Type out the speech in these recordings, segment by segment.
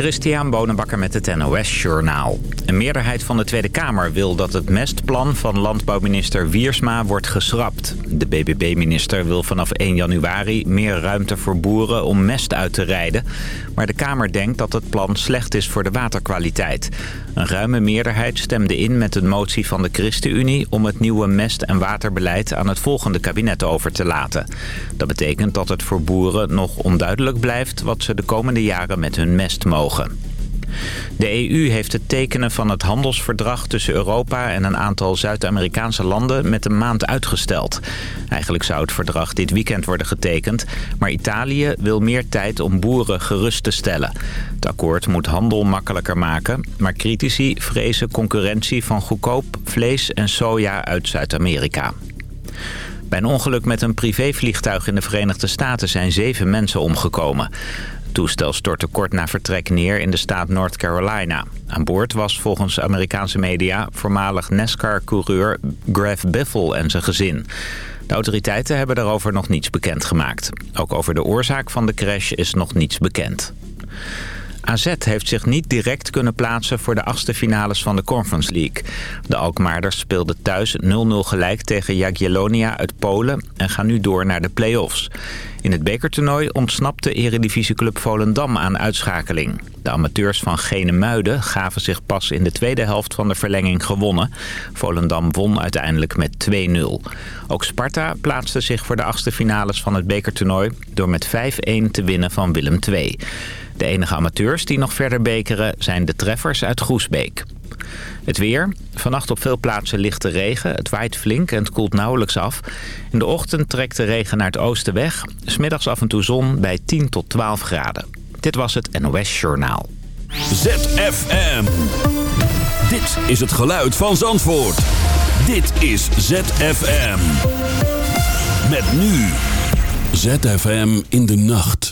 Christian Bonenbakker met het NOS Journaal. Een meerderheid van de Tweede Kamer wil dat het mestplan van landbouwminister Wiersma wordt geschrapt. De BBB-minister wil vanaf 1 januari meer ruimte voor boeren om mest uit te rijden. Maar de Kamer denkt dat het plan slecht is voor de waterkwaliteit. Een ruime meerderheid stemde in met een motie van de ChristenUnie... om het nieuwe mest- en waterbeleid aan het volgende kabinet over te laten. Dat betekent dat het voor boeren nog onduidelijk blijft... wat ze de komende jaren met hun mest mogen. De EU heeft het tekenen van het handelsverdrag tussen Europa en een aantal Zuid-Amerikaanse landen met een maand uitgesteld. Eigenlijk zou het verdrag dit weekend worden getekend, maar Italië wil meer tijd om boeren gerust te stellen. Het akkoord moet handel makkelijker maken, maar critici vrezen concurrentie van goedkoop vlees en soja uit Zuid-Amerika. Bij een ongeluk met een privévliegtuig in de Verenigde Staten zijn zeven mensen omgekomen. Toestel stortte kort na vertrek neer in de staat North Carolina. Aan boord was volgens Amerikaanse media voormalig NASCAR-coureur Graf Biffle en zijn gezin. De autoriteiten hebben daarover nog niets bekendgemaakt. Ook over de oorzaak van de crash is nog niets bekend. AZ heeft zich niet direct kunnen plaatsen voor de achtste finales van de Conference League. De Alkmaarders speelden thuis 0-0 gelijk tegen Jagiellonia uit Polen en gaan nu door naar de play-offs. In het bekertoernooi ontsnapte eredivisieclub Volendam aan uitschakeling. De amateurs van Gene Muiden gaven zich pas in de tweede helft van de verlenging gewonnen. Volendam won uiteindelijk met 2-0. Ook Sparta plaatste zich voor de achtste finales van het bekertoernooi... door met 5-1 te winnen van Willem II. De enige amateurs die nog verder bekeren zijn de treffers uit Groesbeek. Het weer. Vannacht op veel plaatsen lichte regen. Het waait flink en het koelt nauwelijks af. In de ochtend trekt de regen naar het oosten weg. Smiddags af en toe zon bij 10 tot 12 graden. Dit was het NOS Journaal. ZFM. Dit is het geluid van Zandvoort. Dit is ZFM. Met nu. ZFM in de nacht.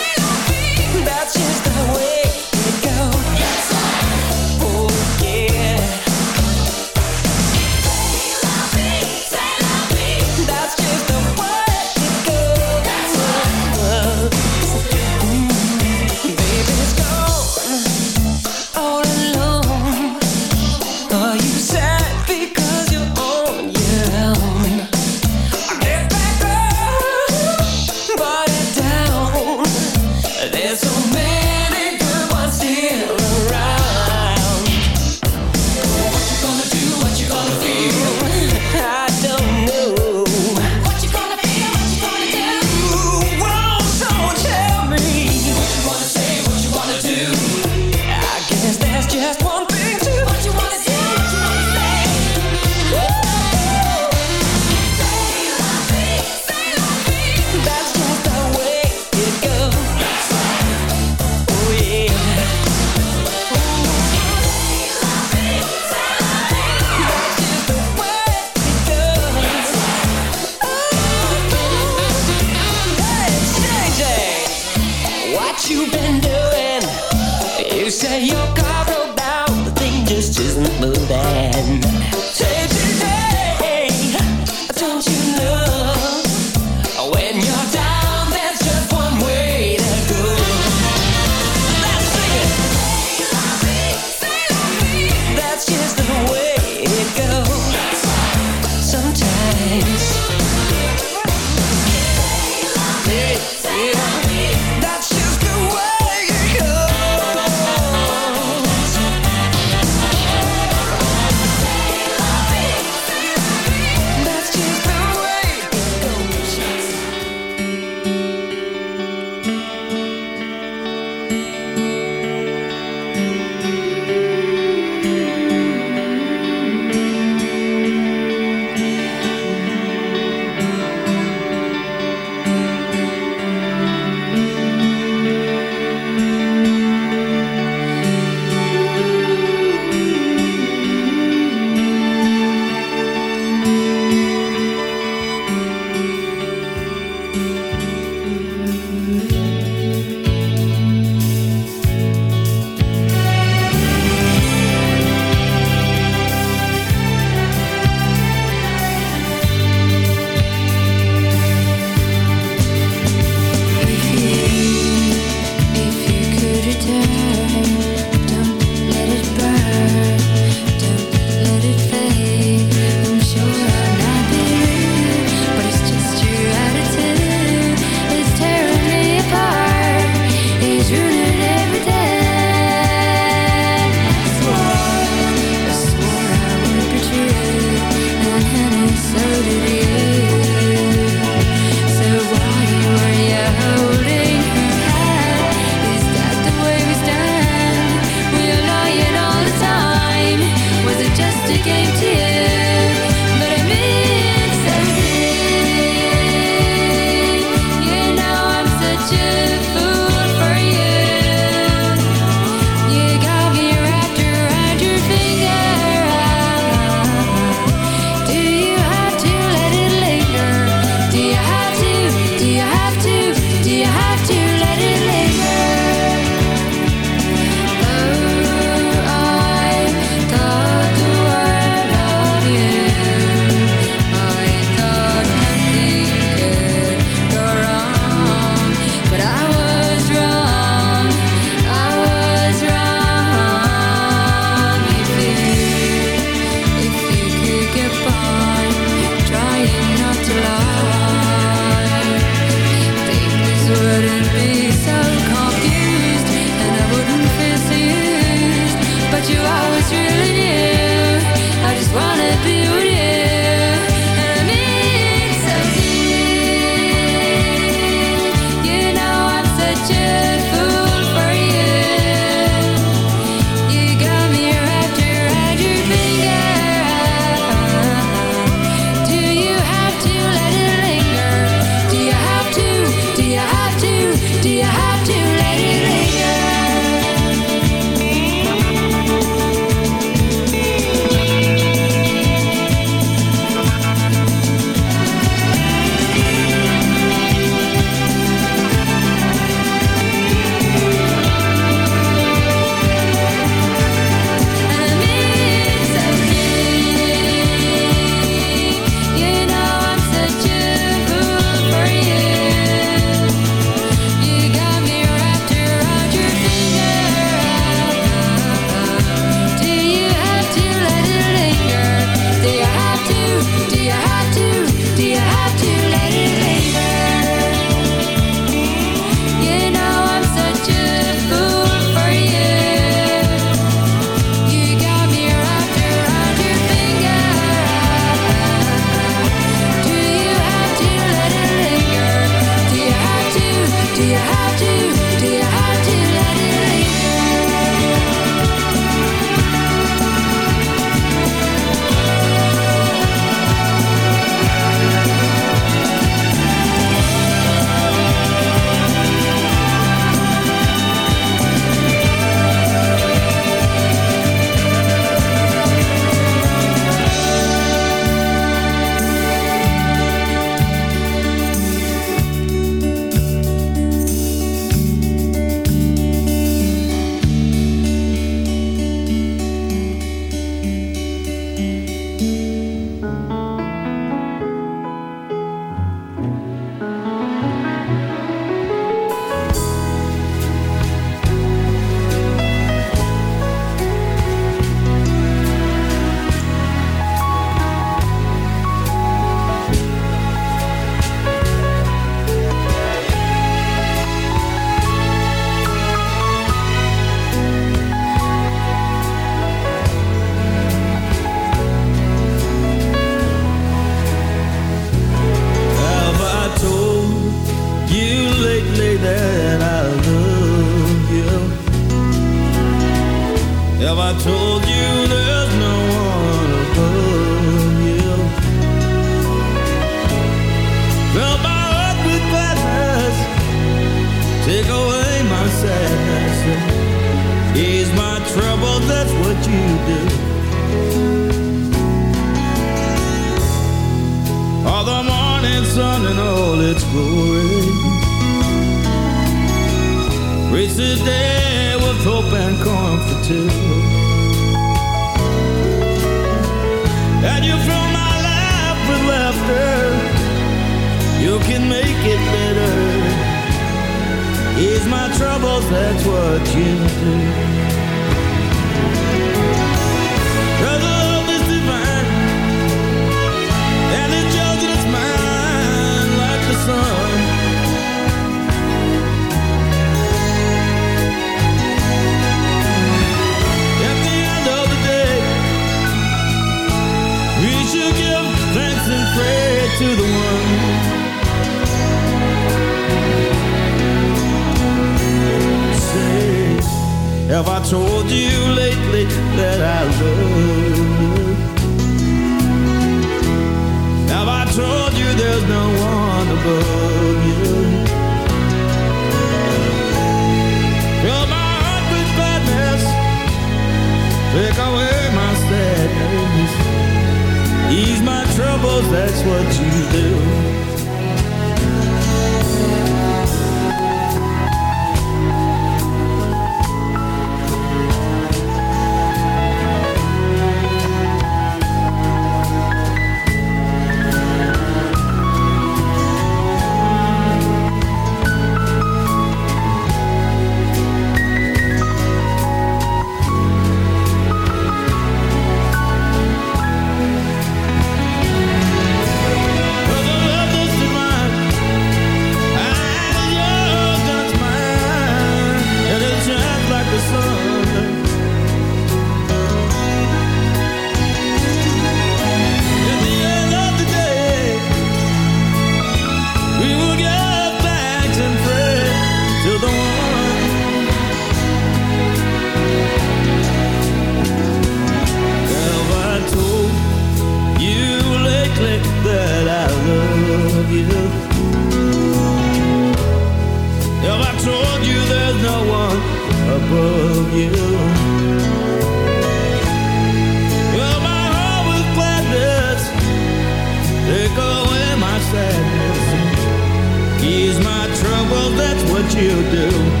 Ease my troubles. That's what you do.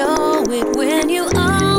It. When you open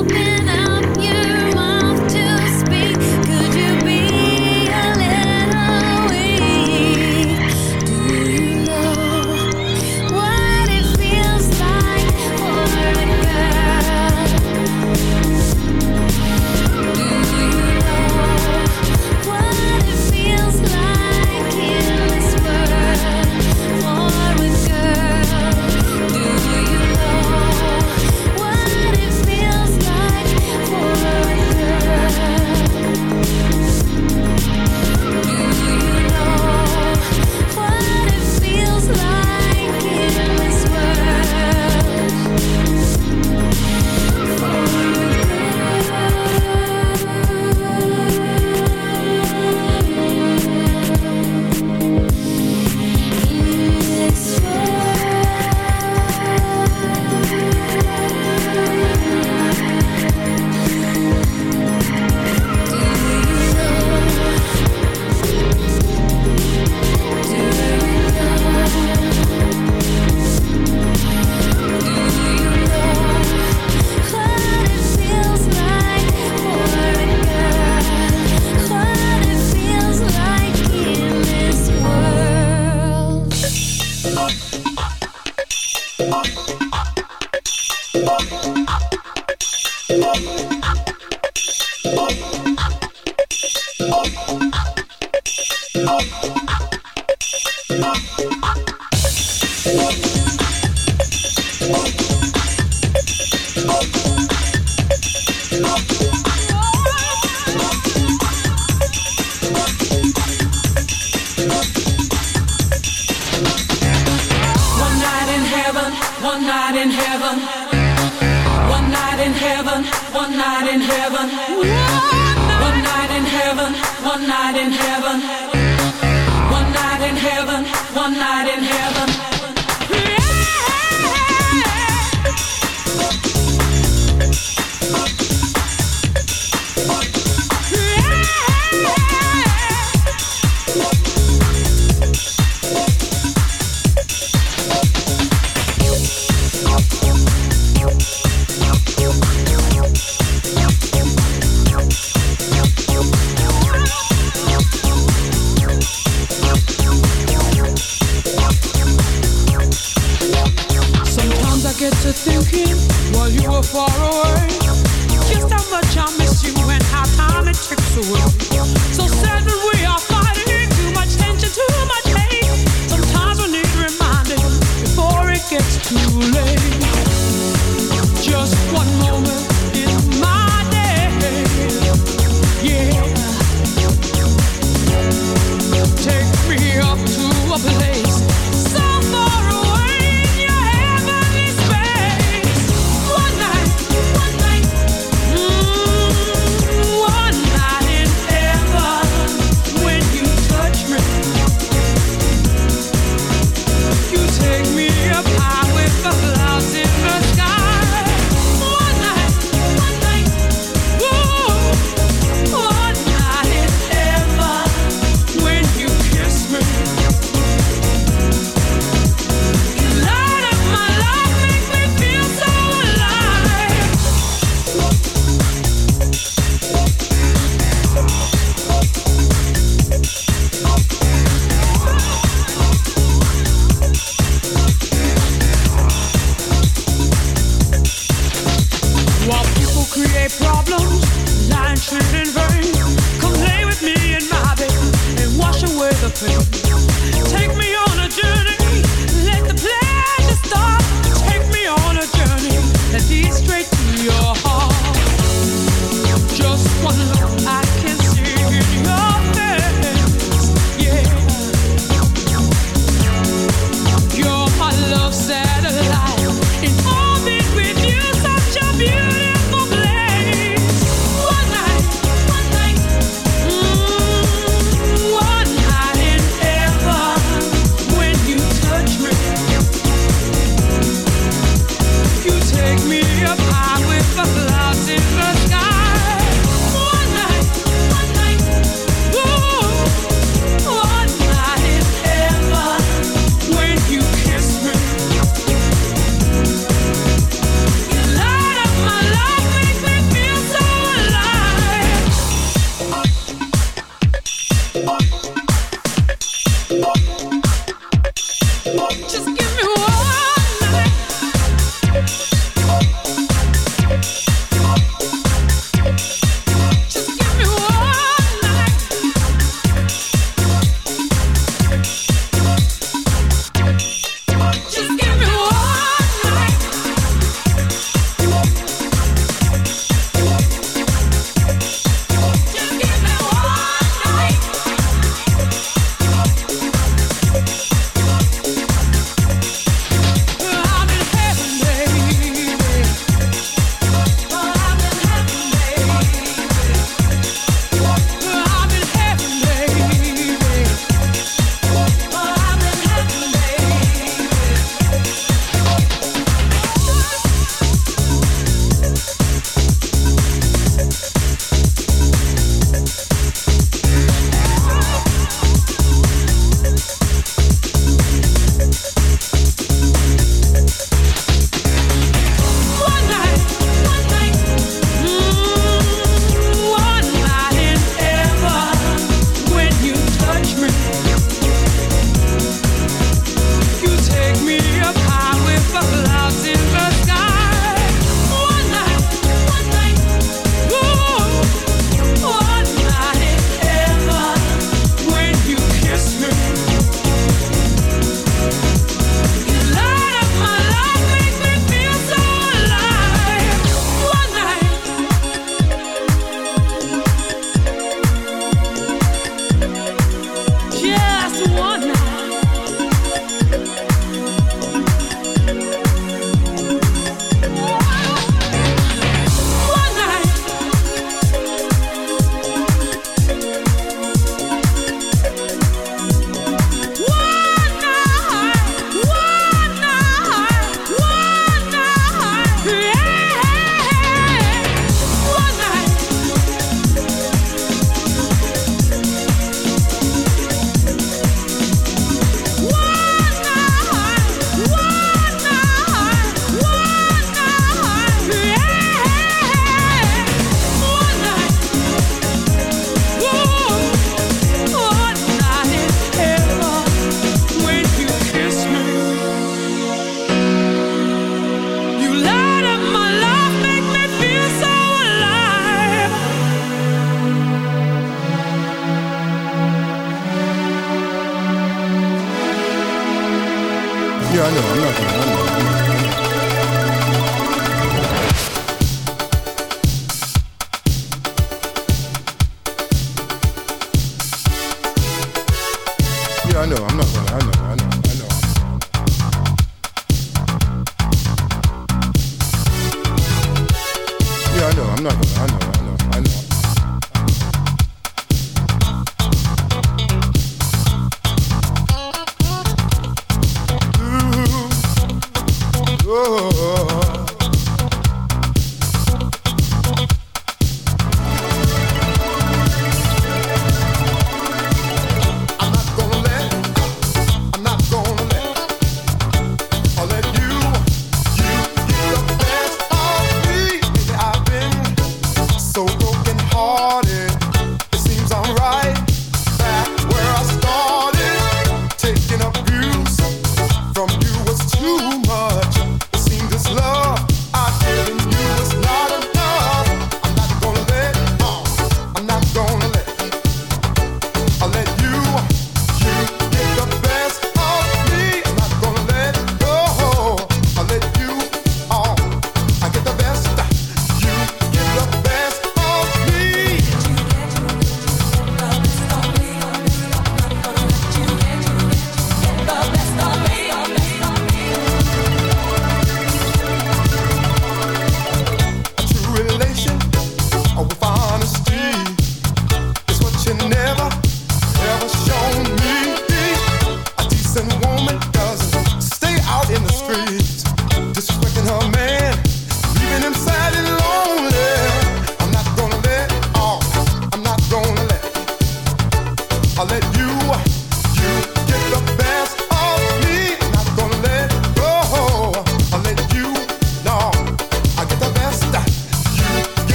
heaven.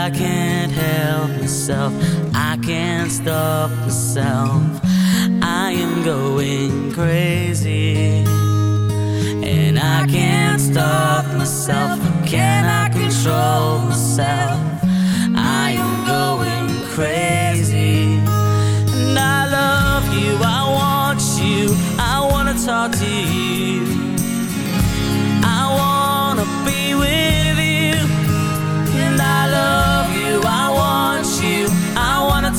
I can't help myself, I can't stop myself. I am going crazy. And I can't stop myself. Can I control myself? I am going crazy. And I love you, I want you, I wanna talk to you. I wanna be with you.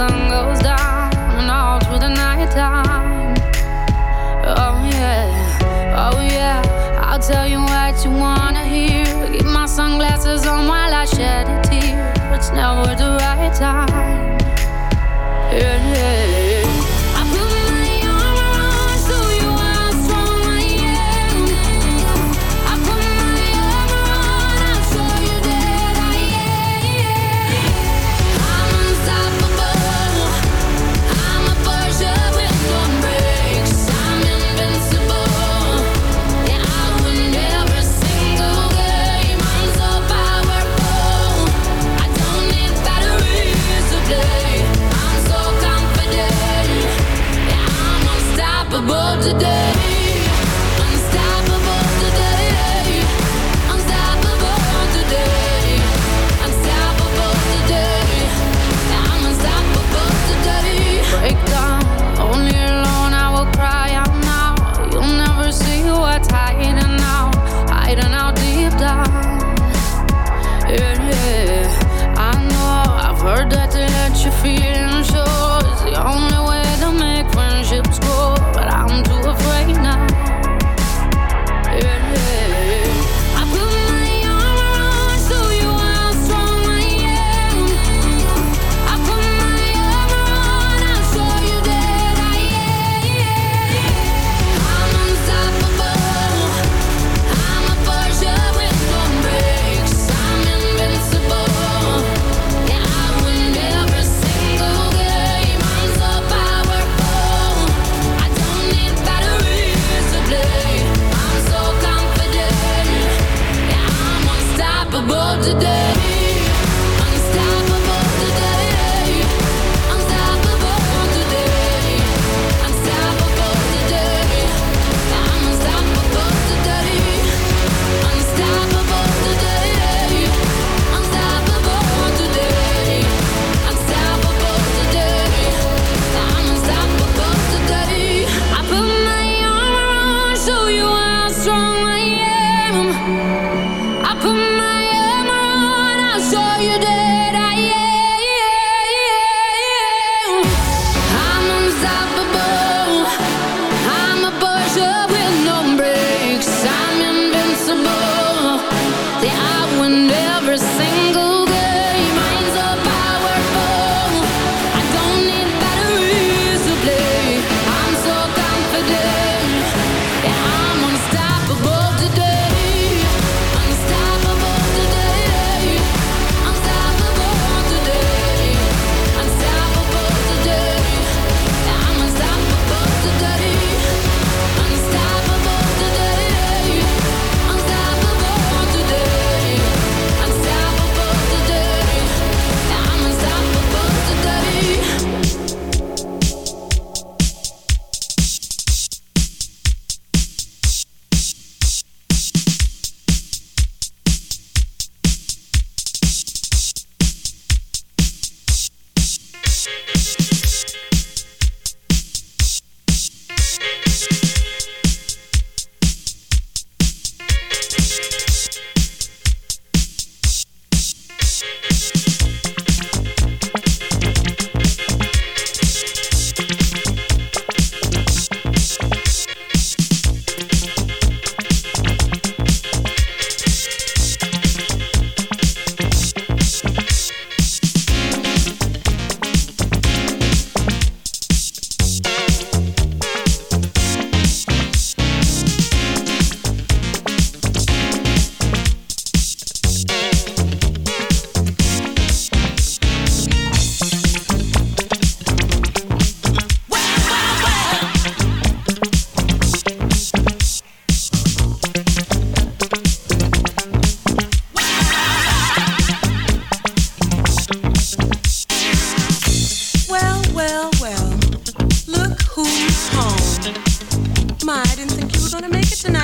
sun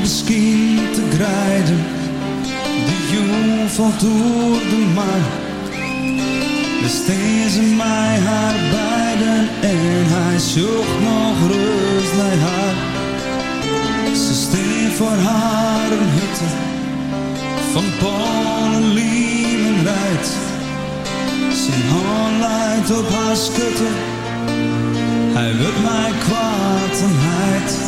Misschien te grijden, de jong valt door de maan. Besteed ze mij haar beiden en hij zocht nog rust naar haar. Ze steen voor haar een hutte van Polen, Liemen rijdt. Zijn hand leidt op haar schutte, hij wil mij kwaad en.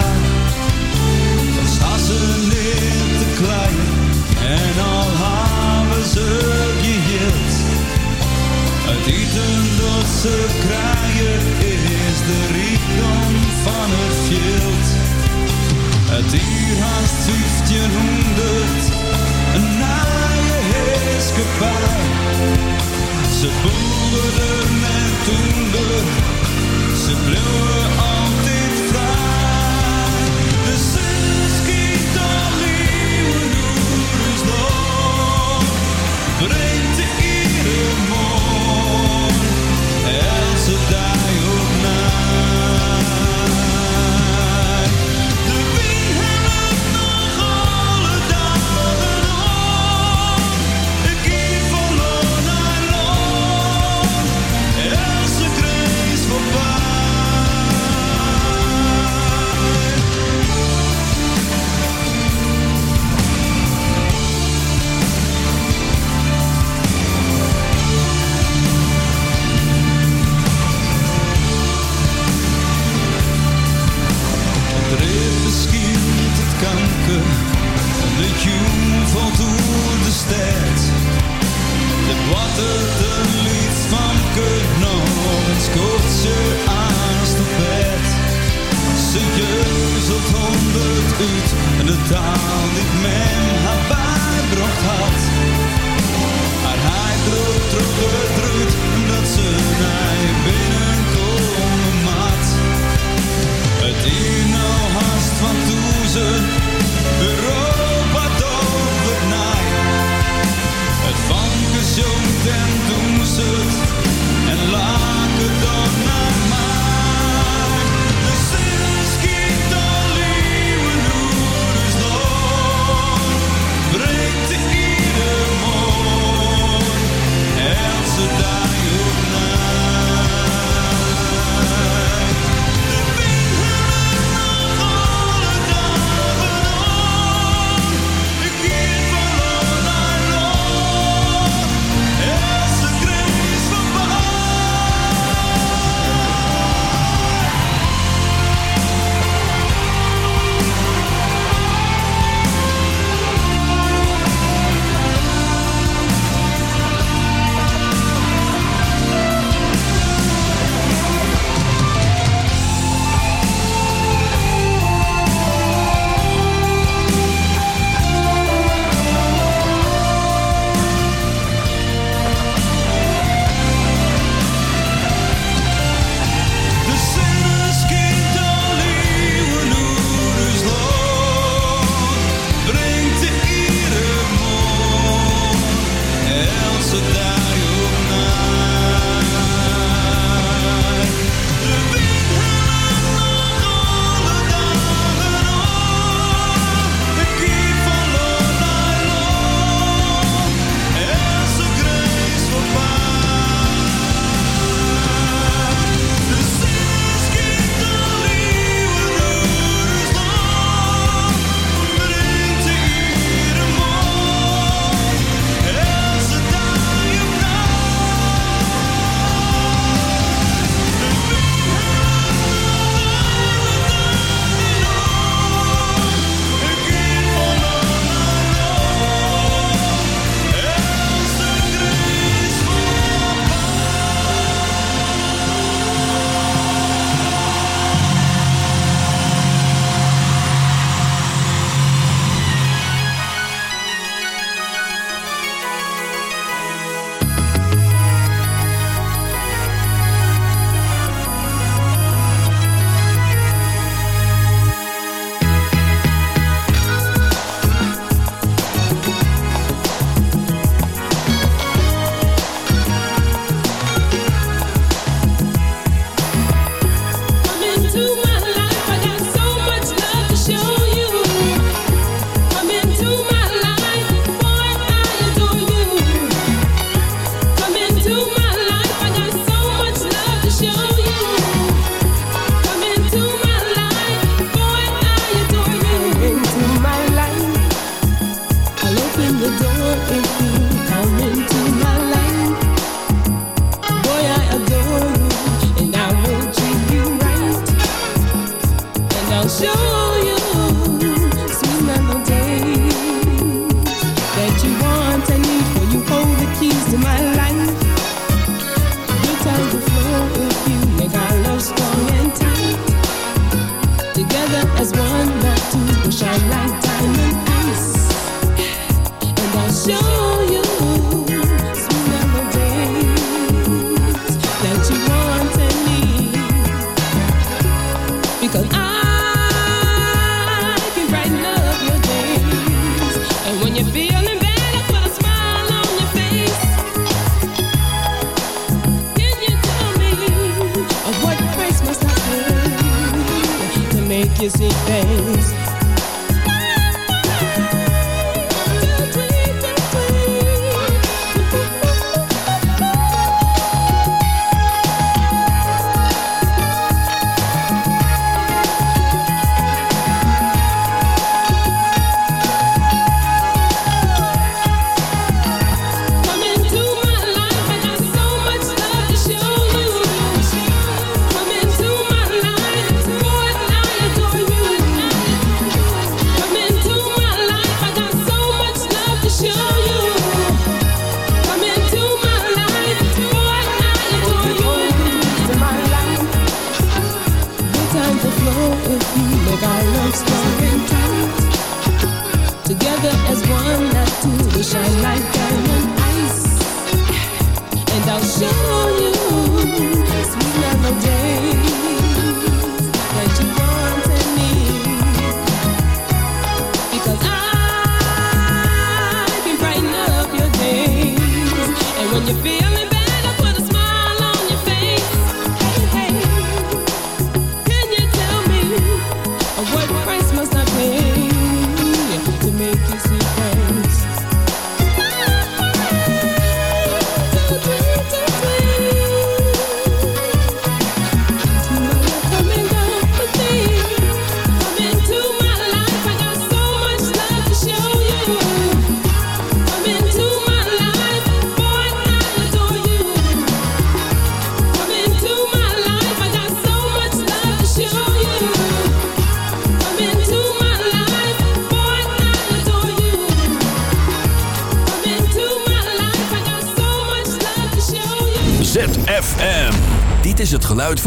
dansen in. En al hebben ze je geheeld. uit eten dat ze krijgen is de rijkdom van het veld. Uit hier haast 1500, een naaie heerskepaar. Ze boeren en toender, ze bleven altijd vrij.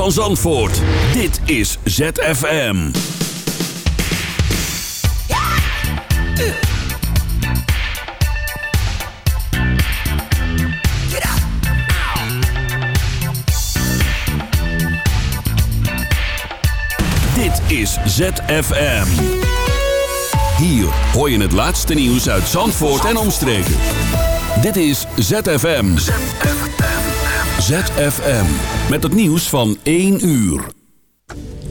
van Zandvoort. Dit is ZFM. Dit is ZFM. Hier hoor je het laatste nieuws uit Zandvoort en omstreken. Dit is ZFM. ZFM. ZFM. Met het nieuws van 1 uur.